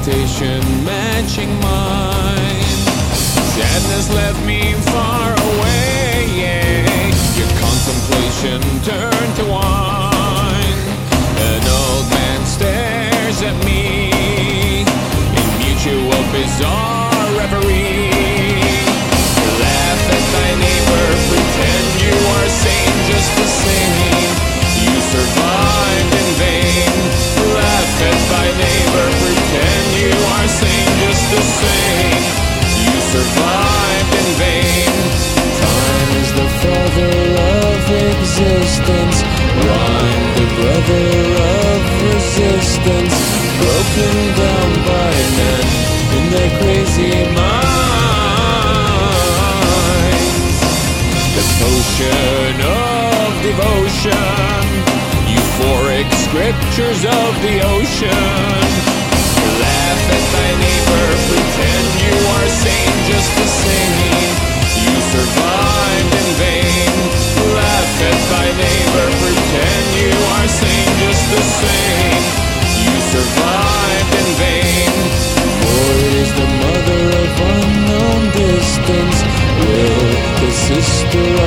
expectation matching mine. Sadness left me far away. Your contemplation turned to wine. An old man stares at me in mutual bizarre reverie. Survived in vain. Time is the father of existence. Rhyme the brother of resistance. Broken down by men in their crazy minds. The potion of devotion. Euphoric scriptures of the ocean. Laugh at thy neighbor, pretend you are sister